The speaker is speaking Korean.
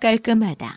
깔끔하다.